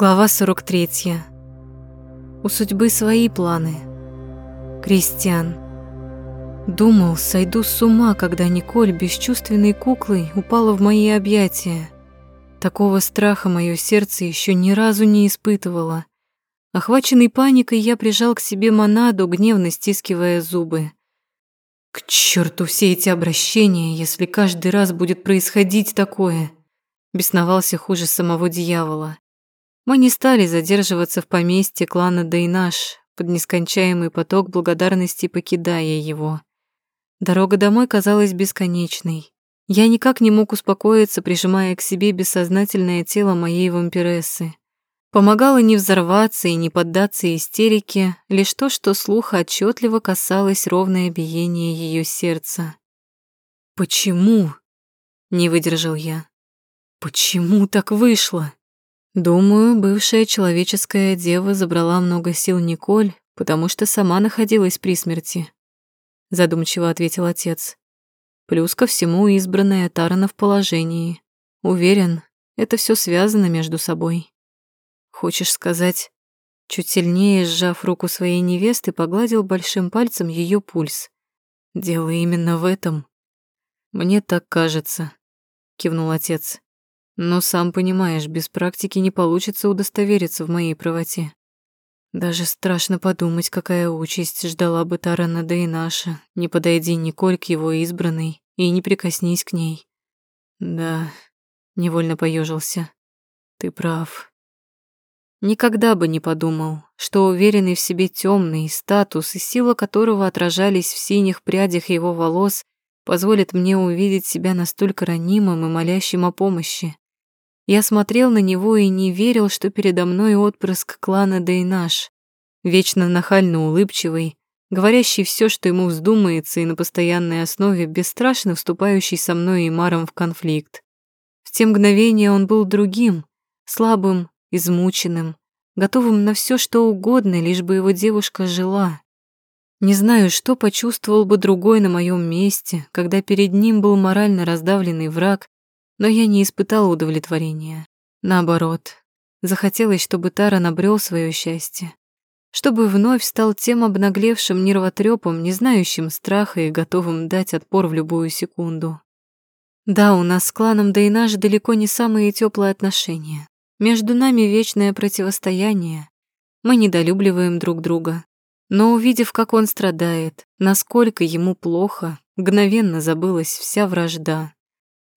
Глава 43. У судьбы свои планы. Кристиан. Думал, сойду с ума, когда Николь бесчувственной куклой упала в мои объятия. Такого страха мое сердце еще ни разу не испытывало. Охваченный паникой, я прижал к себе монаду, гневно стискивая зубы. К черту все эти обращения, если каждый раз будет происходить такое. Бесновался хуже самого дьявола. Мы не стали задерживаться в поместье клана Дейнаш, под нескончаемый поток благодарности покидая его. Дорога домой казалась бесконечной. Я никак не мог успокоиться, прижимая к себе бессознательное тело моей вампирессы. Помогало не взорваться и не поддаться истерике, лишь то, что слуха отчетливо касалось ровное биение ее сердца. «Почему?» — не выдержал я. «Почему так вышло?» Думаю, бывшая человеческая дева забрала много сил Николь, потому что сама находилась при смерти. Задумчиво ответил отец. Плюс ко всему избранная Тарана в положении. Уверен, это все связано между собой. Хочешь сказать, чуть сильнее сжав руку своей невесты, погладил большим пальцем ее пульс. Дело именно в этом. Мне так кажется, кивнул отец. Но сам понимаешь, без практики не получится удостовериться в моей правоте. Даже страшно подумать, какая участь ждала бы Тарана да и наша, не подойди Николь к его избранной и не прикоснись к ней. Да, невольно поежился. Ты прав. Никогда бы не подумал, что уверенный в себе темный статус и сила которого отражались в синих прядях его волос, позволит мне увидеть себя настолько ранимым и молящим о помощи. Я смотрел на него и не верил, что передо мной отпрыск клана Дейнаш, вечно нахально улыбчивый, говорящий все, что ему вздумается, и на постоянной основе бесстрашно вступающий со мной и Маром в конфликт. В те мгновения он был другим, слабым, измученным, готовым на все, что угодно, лишь бы его девушка жила. Не знаю, что почувствовал бы другой на моем месте, когда перед ним был морально раздавленный враг, но я не испытала удовлетворения. Наоборот, захотелось, чтобы Тара набрел свое счастье, чтобы вновь стал тем обнаглевшим нервотрепом, не знающим страха и готовым дать отпор в любую секунду. Да, у нас с кланом Дейнаж далеко не самые теплые отношения. Между нами вечное противостояние. Мы недолюбливаем друг друга. Но увидев, как он страдает, насколько ему плохо, мгновенно забылась вся вражда.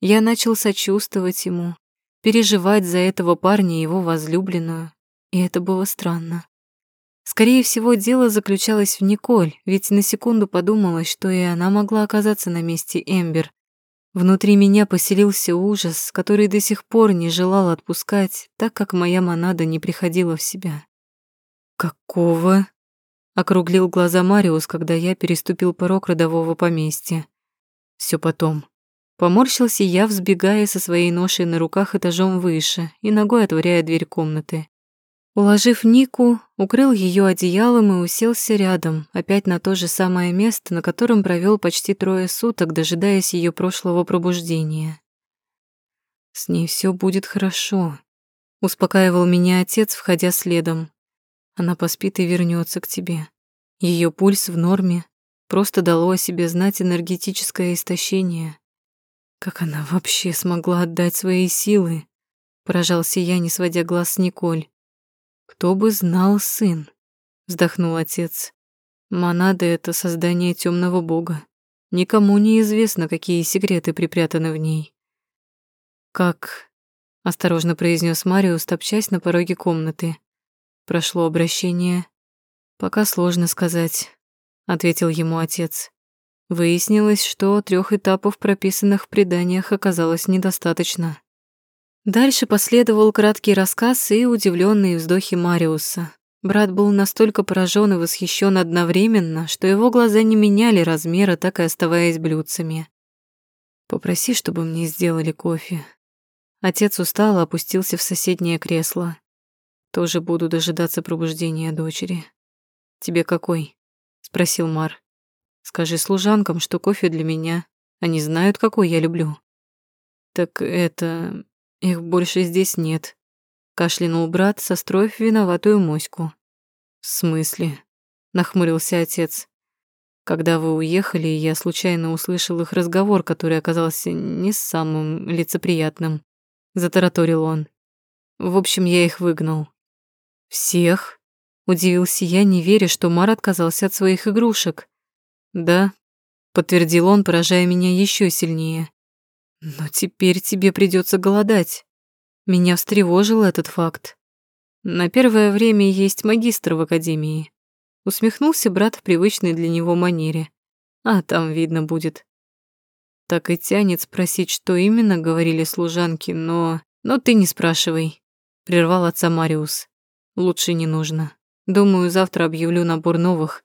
Я начал сочувствовать ему, переживать за этого парня и его возлюбленную, и это было странно. Скорее всего, дело заключалось в Николь, ведь на секунду подумалось, что и она могла оказаться на месте Эмбер. Внутри меня поселился ужас, который до сих пор не желал отпускать, так как моя монада не приходила в себя. «Какого?» — округлил глаза Мариус, когда я переступил порог родового поместья. Все потом», Поморщился я, взбегая со своей ношей на руках этажом выше и ногой отворяя дверь комнаты. Уложив Нику, укрыл ее одеялом и уселся рядом, опять на то же самое место, на котором провел почти трое суток, дожидаясь ее прошлого пробуждения. «С ней все будет хорошо», — успокаивал меня отец, входя следом. «Она поспит и вернется к тебе. Ее пульс в норме, просто дало о себе знать энергетическое истощение. Как она вообще смогла отдать свои силы? Поражался я, не сводя глаз с Николь. Кто бы знал, сын, вздохнул отец. Монада — это создание темного бога. Никому не известно, какие секреты припрятаны в ней. Как, осторожно произнес Мариус, топчась на пороге комнаты. Прошло обращение. Пока сложно сказать, ответил ему отец. Выяснилось, что трех этапов, прописанных в преданиях, оказалось недостаточно. Дальше последовал краткий рассказ и удивленные вздохи Мариуса. Брат был настолько поражен и восхищен одновременно, что его глаза не меняли размера, так и оставаясь блюдцами. «Попроси, чтобы мне сделали кофе». Отец устал и опустился в соседнее кресло. «Тоже буду дожидаться пробуждения дочери». «Тебе какой?» — спросил Мар. Скажи служанкам, что кофе для меня. Они знают, какой я люблю. Так это... Их больше здесь нет. кашлянул брат, состроив виноватую моську. «В смысле?» — нахмурился отец. Когда вы уехали, я случайно услышал их разговор, который оказался не самым лицеприятным. Затараторил он. В общем, я их выгнал. Всех? Удивился я, не веря, что Мар отказался от своих игрушек. Да, подтвердил он, поражая меня еще сильнее. Но теперь тебе придется голодать. Меня встревожил этот факт. На первое время есть магистр в академии. Усмехнулся брат в привычной для него манере. А там видно будет. Так и тянет спросить, что именно говорили служанки, но... Но ты не спрашивай. Прервал отца Мариус. Лучше не нужно. Думаю, завтра объявлю набор новых.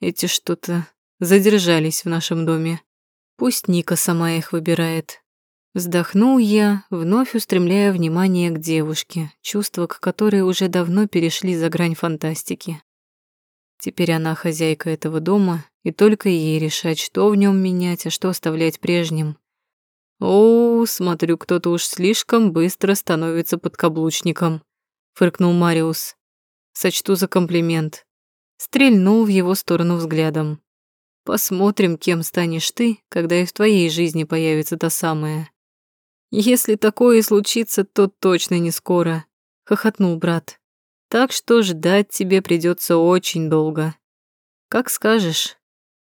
Эти что-то задержались в нашем доме. Пусть Ника сама их выбирает. Вздохнул я, вновь устремляя внимание к девушке, чувства к которой уже давно перешли за грань фантастики. Теперь она хозяйка этого дома, и только ей решать, что в нем менять, а что оставлять прежним. «О, смотрю, кто-то уж слишком быстро становится подкаблучником», — фыркнул Мариус. «Сочту за комплимент». Стрельнул в его сторону взглядом. «Посмотрим, кем станешь ты, когда и в твоей жизни появится та самая». «Если такое случится, то точно не скоро», — хохотнул брат. Так что ждать тебе придется очень долго. Как скажешь,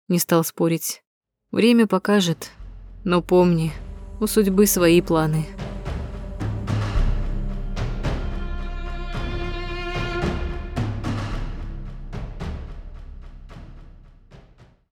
не стал спорить. Время покажет. Но помни, у судьбы свои планы.